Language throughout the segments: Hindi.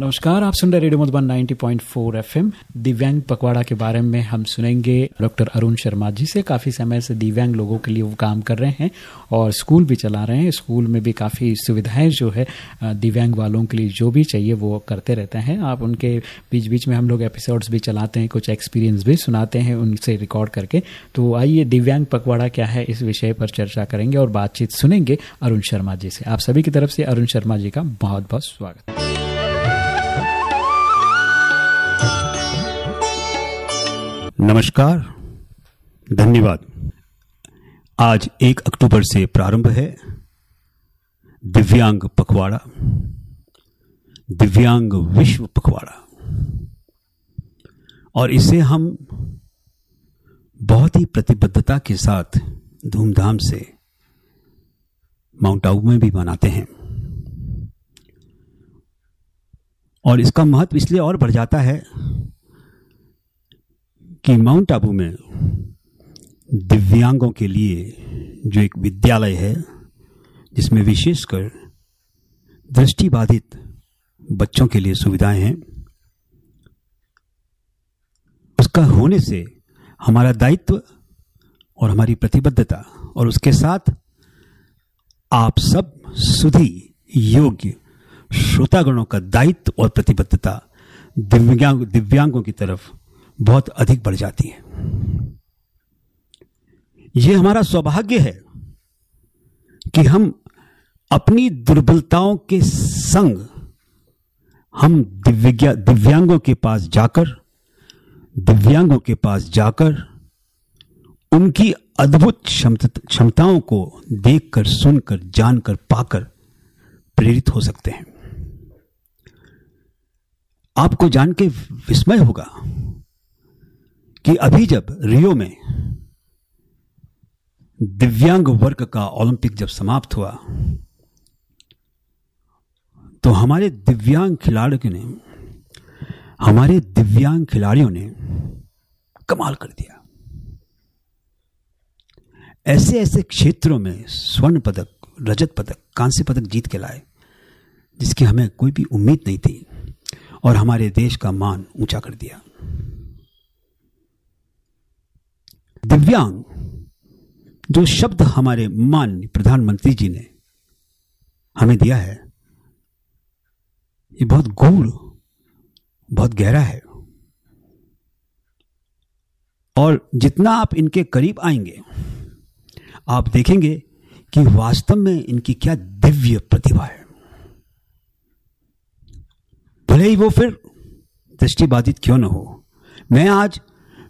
नमस्कार, आप सुन रहे रेडियो मधुबन 90.4 एफएम। दिव्यांग पखवाड़ा के बारे में हम सुनेंगे। डॉक्टर अरुण शर्मा जी से काफ़ी समय से दिव्यांग लोगों के लिए वो काम कर रहे हैं और स्कूल भी चला रहे हैं। स्कूल में भी काफ़ी सुविधाएँ जो है दिव्यांग वालों के लिए जो भी चाहिए वो करते रहते हैं। आप उनके बीच बीच में हम लोग एपिसोड्स भी चलाते हैं, कुछ एक्सपीरियंस भी सुनाते हैं उनसे रिकॉर्ड करके। तो आइए, दिव्यांग पखवाड़ा क्या है इस विषय पर चर्चा करेंगे और बातचीत सुनेंगे अरुण शर्मा जी से। आप सभी की तरफ़ से अरुण शर्मा जी का बहुत बहुत स्वागत। नमस्कार, धन्यवाद। आज एक अक्टूबर से प्रारंभ है। दिव्यांग पखवाड़ा, दिव्यांग विश्व पखवाड़ा। और इसे हम बहुत ही प्रतिबद्धता के साथ धूमधाम से माउंट आबू में भी मनाते हैं। और इसका महत्व इसलिए और बढ़ जाता है कि माउंट आबू में दिव्यांगों के लिए जो एक विद्यालय है, जिसमें विशेषकर दृष्टिबाधित बच्चों के लिए सुविधाएँ हैं, उसका होने से हमारा दायित्व और हमारी प्रतिबद्धता और उसके साथ आप सब सुधी योग्य श्रोतागणों का दायित्व और प्रतिबद्धता दिव्यांग, दिव्यांगों की तरफ़ बहुत अधिक बढ़ जाती है। यह हमारा सौभाग्य है कि हम अपनी दुर्बलताओं के संग हम दिव्या, दिव्यांगों के पास जाकर, दिव्यांगों के पास जाकर, उनकी अद्भुत क्षमताओं को देखकर, सुनकर, जानकर, पाकर प्रेरित हो सकते हैं। आपको जान के विस्मय होगा कि अभी जब रियो में दिव्यांग वर्ग का ओलंपिक जब समाप्त हुआ तो हमारे दिव्यांग खिलाड़ियों ने, हमारे दिव्यांग खिलाड़ियों ने कमाल कर दिया। ऐसे ऐसे क्षेत्रों में स्वर्ण पदक, रजत पदक, कांस्य पदक जीत के लाए, जिसकी हमें कोई भी उम्मीद नहीं थी और हमारे देश का मान ऊँचा कर दिया। दिव्यांग, जो शब्द हमारे माननीय प्रधानमंत्री जी ने हमें दिया है, ये बहुत गूढ़, बहुत गहरा है। और जितना आप इनके करीब आएँगे, आप देखेंगे कि वास्तव में इनकी क्या दिव्य प्रतिभा है। भले ही वो फिर दृष्टिबाधित क्यों न हो, मैं आज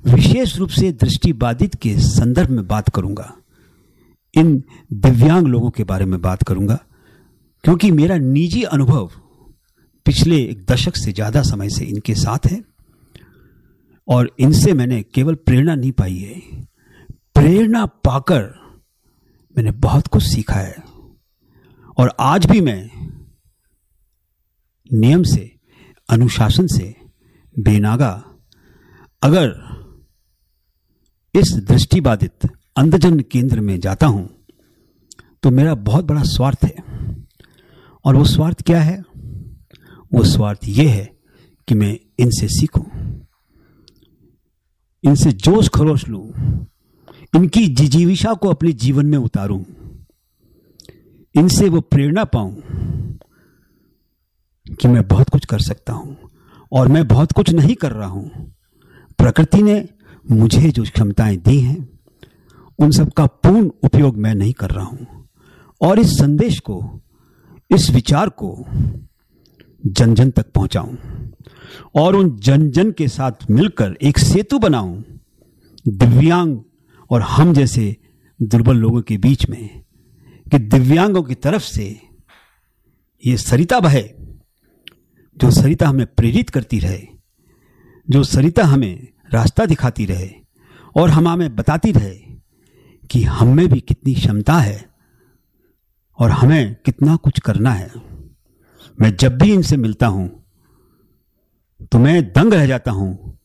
विशेष रूप से दृष्टिबाधित के संदर्भ में बात करूँगा। इन दिव्यांग लोगों के बारे में बात करूँगा, क्योंकि मेरा निजी अनुभव पिछले एक दशक से ज़्यादा समय से इनके साथ है, और इनसे मैंने केवल प्रेरणा नहीं पाई है। प्रेरणा पाकर मैंने बहुत कुछ सीखा है, और आज भी मैं नियम से, अनुशासन से बेनागा। अगर इस दृष्टिबाधित अंधजन केंद्र में जाता हूँ तो मेरा बहुत बड़ा स्वार्थ है। और वो स्वार्थ क्या है? वो स्वार्थ ये है कि मैं इनसे सीखूं, इनसे जोश खरोश लू, इनकी जिजीविशा को अपने जीवन में उतारूं, इनसे वो प्रेरणा पाऊँ कि मैं बहुत कुछ कर सकता हूँ। और मैं बहुत कुछ नहीं कर रहा हूँ। प्रकृति ने मुझे जो क्षमताएँ दी हैं, उन सब का पूर्ण उपयोग मैं नहीं कर रहा हूँ। और इस संदेश को, इस विचार को जन जन तक पहुंचाऊं और उन जन जन के साथ मिलकर एक सेतु बनाऊँ, दिव्यांग और हम जैसे दुर्बल लोगों के बीच में, कि दिव्यांगों की तरफ़ से ये सरिता बहे, जो सरिता हमें प्रेरित करती रहे, जो सरिता हमें रास्ता दिखाती रहे और हम हमें बताती रहे कि हम में भी कितनी क्षमता है और हमें कितना कुछ करना है। मैं जब भी इनसे मिलता हूँ तो मैं दंग रह जाता हूँ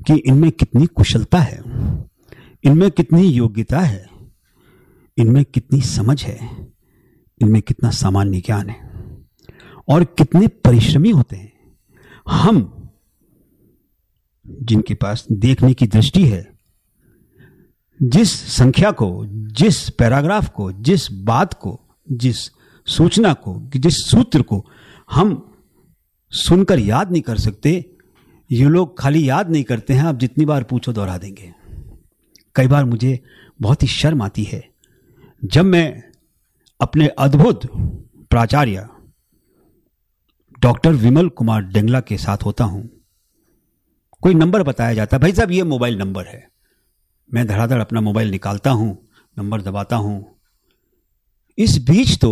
कि इनमें कितनी कुशलता है, इनमें कितनी योग्यता है, इनमें कितनी समझ है, इनमें कितना सामान्य ज्ञान है और कितने परिश्रमी होते हैं। हम जिनके पास देखने की दृष्टि है, जिस संख्या को, जिस पैराग्राफ को, जिस बात को, जिस सूचना को, जिस सूत्र को हम सुनकर याद नहीं कर सकते, ये लोग खाली याद नहीं करते हैं, आप जितनी बार पूछो दोहरा देंगे। कई बार मुझे बहुत ही शर्म आती है, जब मैं अपने अद्भुत प्राचार्य डॉक्टर विमल कुमार डेंगला के साथ होता हूँ कोई नंबर बताया जाता है। भाई साहब, ये मोबाइल नंबर है। मैं धड़ाधड़ अपना मोबाइल निकालता हूँ, नंबर दबाता हूँ। इस बीच तो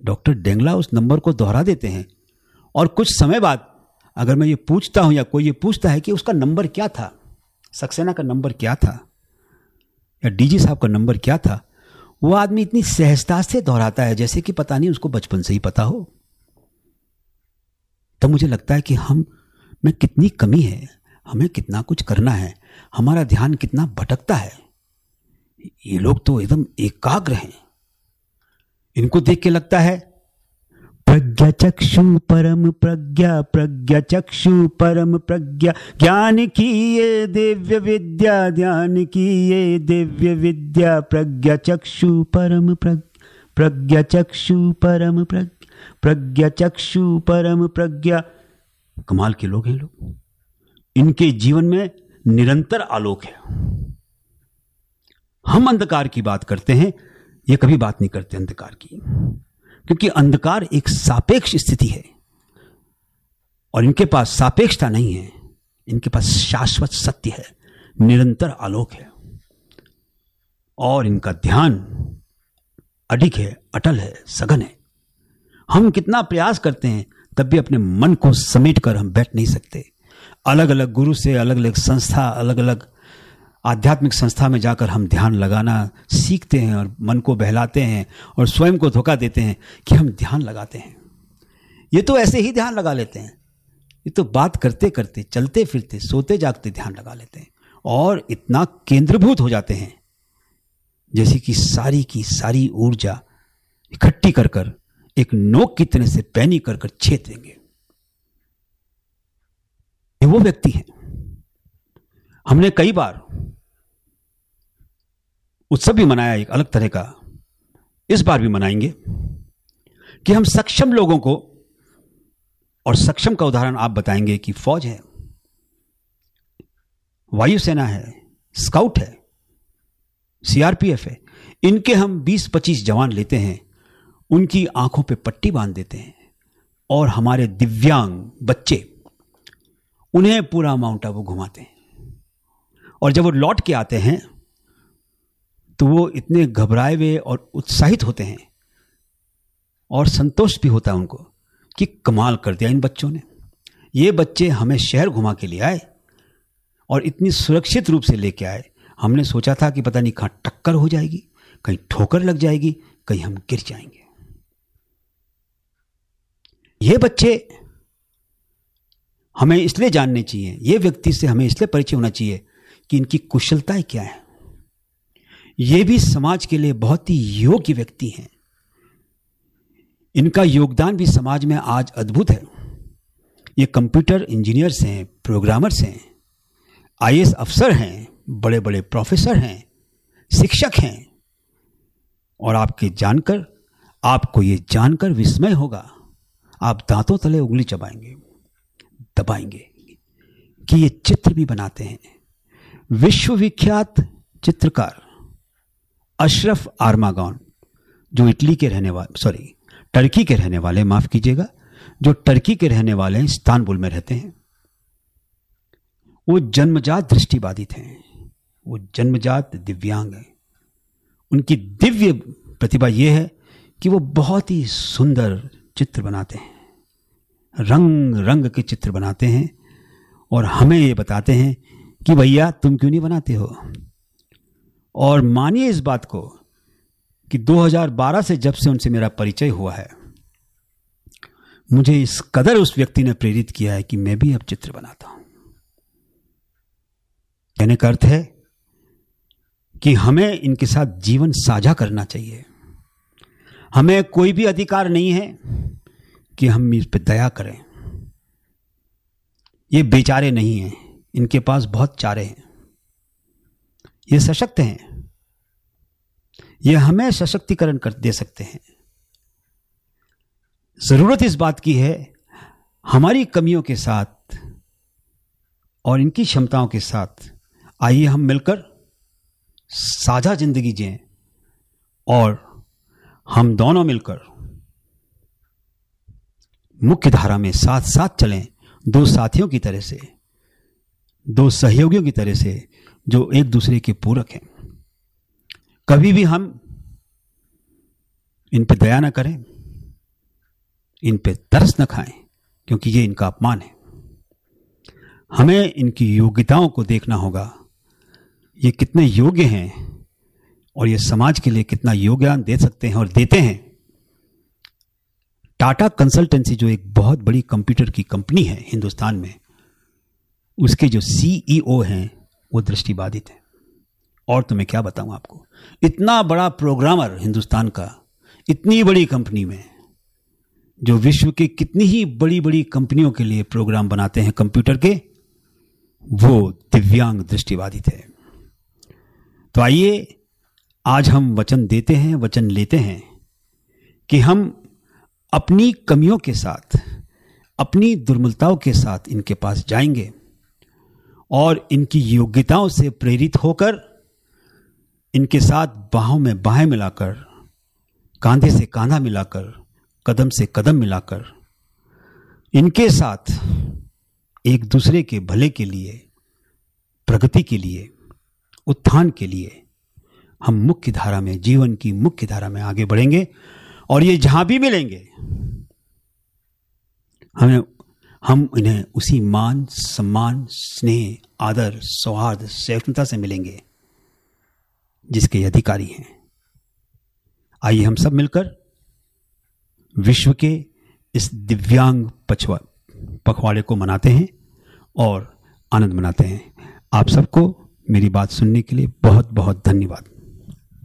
डॉक्टर डेंगला उस नंबर को दोहरा देते हैं। और कुछ समय बाद अगर मैं ये पूछता हूँ या कोई ये पूछता है कि उसका नंबर क्या था, सक्सेना का नंबर क्या था, या डीजी साहब का नंबर क्या था, वो आदमी इतनी सहजता से दोहराता है जैसे कि पता नहीं उसको बचपन से ही पता हो। तो मुझे लगता है कि हम में कितनी कमी है? हमें कितना कुछ करना है? हमारा ध्यान कितना भटकता है? ये लोग तो एकदम एकाग्र हैं। इनको देख के लगता है प्रज्ञा चक्षु परम प्रज्ञा प्रज्ञा चक्षु परम प्रज्ञा। ज्ञान की ये दिव्य विद्या ध्यान की ये दिव्य विद्या। प्रज्ञा चक्षु परम प्रज्ञा प्रज्ञा चक्षु परम प्रज्ञा प्रज्ञा चक्षु परम प्रज्ञा। कमाल के लोग हैं लोग। इनके जीवन में निरंतर आलोक है। हम अंधकार की बात करते हैं, ये कभी बात नहीं करते अंधकार की। क्योंकि अंधकार एक सापेक्ष स्थिति है। और इनके पास सापेक्षता नहीं है, इनके पास शाश्वत सत्य है, निरंतर आलोक है। और इनका ध्यान अडिग है, अटल है, सघन है। हम कितना प्रयास करते हैं तब भी अपने मन को समेट कर हम बैठ नहीं सकते। अलग अलग गुरु से अलग अलग संस्था अलग अलग आध्यात्मिक संस्था में जाकर हम ध्यान लगाना सीखते हैं और मन को बहलाते हैं और स्वयं को धोखा देते हैं कि हम ध्यान लगाते हैं। ये तो ऐसे ही ध्यान लगा लेते हैं। ये तो बात करते करते चलते फिरते सोते जागते ध्यान लगा लेते हैं और इतना केंद्रभूत हो जाते हैं। जैसे कि सारी की सारी ऊर्जा इकट्ठी कर कर एक नोक की तरह से पैनी कर कर छेद देंगे। ये वो व्यक्ति है। हमने कई बार उत्सव भी मनाया, एक अलग तरह का, इस बार भी मनाएँगे कि हम सक्षम लोगों को, और सक्षम का उदाहरण आप बताएँगे कि फौज है, वायुसेना है, स्काउट है, सीआरपीएफ है, इनके हम 20-25 जवान लेते हैं। उनकी आँखों पे पट्टी बाँध देते हैं और हमारे दिव्यांग बच्चे उन्हें पूरा माउंट आबू घुमाते हैं। और जब वो लौट के आते हैं तो वो इतने घबराए हुए और उत्साहित होते हैं और संतोष भी होता है उनको कि कमाल कर दिया इन बच्चों ने। ये बच्चे हमें शहर घुमा के ले आए और इतनी सुरक्षित रूप से लेके आए। हमने सोचा था कि पता नहीं कहाँ टक्कर हो जाएगी, कहीं ठोकर लग जाएगी, कहीं हम गिर जाएँगे। ये बच्चे हमें इसलिए जानने चाहिए, ये व्यक्ति से हमें इसलिए परिचय होना चाहिए कि इनकी कुशलताएँ क्या है। ये भी समाज के लिए बहुत ही योग्य व्यक्ति हैं। इनका योगदान भी समाज में आज अद्भुत है। ये कंप्यूटर इंजीनियर्स हैं, प्रोग्रामर्स हैं, आईएएस अफसर हैं बड़े बड़े प्रोफेसर हैं, शिक्षक हैं। और आपके जानकर, आपको ये जानकर विस्मय होगा। आप दांतों तले उंगली चबाएँगे, दबाएँगे, कि ये चित्र भी बनाते हैं। विश्वविख्यात चित्रकार अशरफ आर्मागौन, जो इटली के रहने वाले सॉरी टर्की के रहने वाले, माफ़ कीजिएगा, जो टर्की के रहने वाले इस्तानबुल में रहते हैं, वो जन्मजात दृष्टिबाधित हैं वो जन्मजात दिव्यांग हैं। उनकी दिव्य प्रतिभा यह है कि वो बहुत ही सुंदर चित्र बनाते हैं। रंग रंग के चित्र बनाते हैं और हमें ये बताते हैं कि भैया तुम क्यों नहीं बनाते हो? और मानिए इस बात को कि 2012 से जब से उनसे मेरा परिचय हुआ है, मुझे इस कदर उस व्यक्ति ने प्रेरित किया है कि मैं भी अब चित्र बनाता हूँ। कहने का अर्थ है कि हमें इनके साथ जीवन साझा करना चाहिए। हमें कोई भी अधिकार नहीं है। कि हम इस पर दया करें। ये बेचारे नहीं हैं। इनके पास बहुत चारे हैं। ये सशक्त हैं। ये हमें सशक्तिकरण कर दे सकते हैं। ज़रूरत इस बात की है हमारी कमियों के साथ और इनकी क्षमताओं के साथ। आइए हम मिलकर साझा ज़िंदगी जिए और हम दोनों मिलकर मुख्य धारा में साथ साथ चलें दो साथियों की तरह से, दो सहयोगियों की तरह से, जो एक दूसरे के पूरक हैं। कभी भी हम इन पर दया ना करें, इन पर तरस न खाएँ, क्योंकि ये इनका अपमान है। हमें इनकी योग्यताओं को देखना होगा, ये कितने योग्य हैं, और ये समाज के लिए कितना योगदान दे सकते हैं और देते हैं। टाटा कंसल्टेंसी जो एक बहुत बड़ी कंप्यूटर की कंपनी है हिंदुस्तान में, उसके जो सीईओ हैं, वो दृष्टिबाधित हैं। और तो मैं क्या बताऊँ आपको? इतना बड़ा प्रोग्रामर हिंदुस्तान का, इतनी बड़ी कंपनी में, जो विश्व के कितनी ही बड़ी बड़ी कंपनियों के लिए प्रोग्राम बनाते हैं कंप्यूटर के, वो दिव्यांग दृष्टिबाधित है। तो आइए, आज हम वचन देते हैं, वचन लेते हैं कि हम अपनी कमियों के साथ, अपनी दुर्मलताओं के साथ इनके पास जाएँगे और इनकी योग्यताओं से प्रेरित होकर इनके साथ बाहों में बाहें मिलाकर, कांधे से कांधा मिलाकर, कदम से कदम मिलाकर, इनके साथ एक दूसरे के भले के लिए, प्रगति के लिए, उत्थान के लिए हम मुख्य धारा में, जीवन की मुख्य धारा में आगे बढ़ेंगे। और ये जहाँ भी मिलेंगे, हमें, हम इन्हें उसी मान, सम्मान, स्नेह, आदर, सौहार्द, सहिष्णुता से मिलेंगे, जिसके अधिकारी हैं। आइए हम सब मिलकर विश्व के इस दिव्यांग पछवा, पखवाड़े को मनाते हैं और आनंद मनाते हैं। आप सबको मेरी बात सुनने के लिए बहुत बहुत धन्यवाद।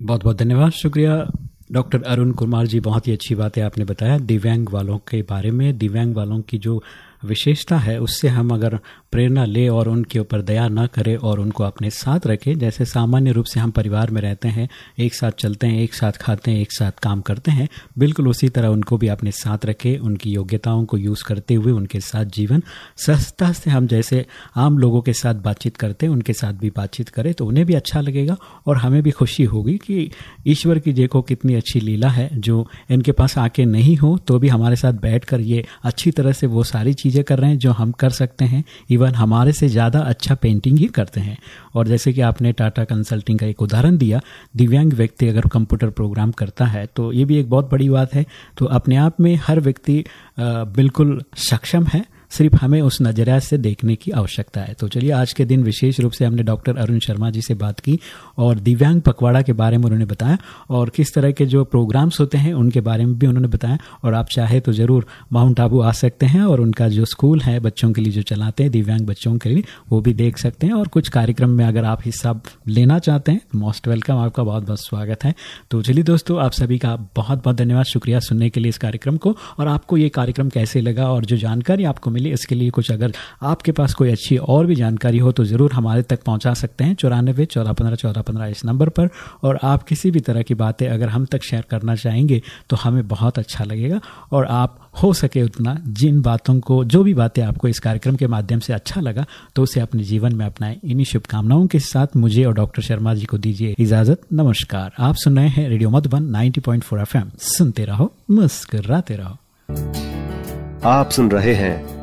बहुत बहुत धन्यवाद। शुक्रिया। डॉक्टर अरुण कुमार जी, बहुत ही अच्छी बात है आपने बताया। दिव्यांग वालों के बारे में दिव्यांग वालों की जो विशेषता है, उससे हम अगर प्रेरणा ले और उनके ऊपर दया न करें और उनको अपने साथ रखें, जैसे सामान्य रूप से हम परिवार में रहते हैं, एक साथ चलते हैं, एक साथ खाते हैं, एक साथ काम करते हैं, बिल्कुल उसी तरह उनको भी अपने साथ रखें, उनकी योग्यताओं को यूज़ करते हुए उनके साथ जीवन सहजता से हम जैसे आम लोगों के साथ बातचीत करते हैं, उनके साथ भी बातचीत करें तो उन्हें भी अच्छा लगेगा और हमें भी खुशी होगी कि ईश्वर की देखो कितनी अच्छी लीला है, जो इनके पास आके नहीं हो तो भी हमारे साथ बैठ ये अच्छी तरह से वो सारी चीज़ चीज़ें कर रहे हैं, जो हम कर सकते हैं। इवन हमारे से ज़्यादा अच्छा पेंटिंग ही करते हैं। और जैसे कि आपने टाटा कंसल्टिंग का एक उदाहरण दिया, दिव्यांग व्यक्ति अगर कंप्यूटर प्रोग्राम करता है तो ये भी एक बहुत बड़ी बात है। तो अपने आप में हर व्यक्ति बिल्कुल सक्षम है। सिर्फ़ हमें उस नज़रिया से देखने की आवश्यकता है। तो चलिए, आज के दिन विशेष रूप से हमने डॉक्टर अरुण शर्मा जी से बात की और दिव्यांग पखवाड़ा के बारे में उन्होंने बताया और किस तरह के जो प्रोग्राम्स होते हैं, उनके बारे में भी उन्होंने बताया। और आप चाहे तो ज़रूर माउंट आबू आ सकते हैं और उनका जो स्कूल है, बच्चों के लिए जो चलाते हैं, दिव्यांग बच्चों के लिए, वो भी देख सकते हैं। और कुछ कार्यक्रम में अगर आप हिस्सा लेना चाहते हैं मोस्ट वेलकम आपका बहुत बहुत स्वागत है। तो चलिए दोस्तों, आप सभी का बहुत बहुत धन्यवाद। शुक्रिया सुनने के लिए इस कार्यक्रम को। और आपको ये कार्यक्रम कैसे लगा और जो जानकारी आपको मिली लिए, इसके लिए कुछ अगर आपके पास कोई अच्छी और भी जानकारी हो तो ज़रूर हमारे तक पहुँचा सकते हैं। चौरानबे चौदह पंद्रह चौदह पंद्रह इस नंबर पर। और आप किसी भी तरह की बातें अगर हम तक शेयर करना चाहेंगे तो हमें बहुत अच्छा लगेगा। और आप हो सके उतना जिन बातों को, जो भी बातें आपको इस कार्यक्रम के माध्यम से अच्छा लगा तो उसे अपने जीवन में अपनाएँ। इन्हीं शुभकामनाओं के साथ मुझे और डॉक्टर शर्मा जी को दीजिए इजाज़त। नमस्कार। आप सुन रहे हैं रेडियो मधुबन 90.4 एफएम सुनते रहो, मुस्कराते रहो। आप सुन रहे हैं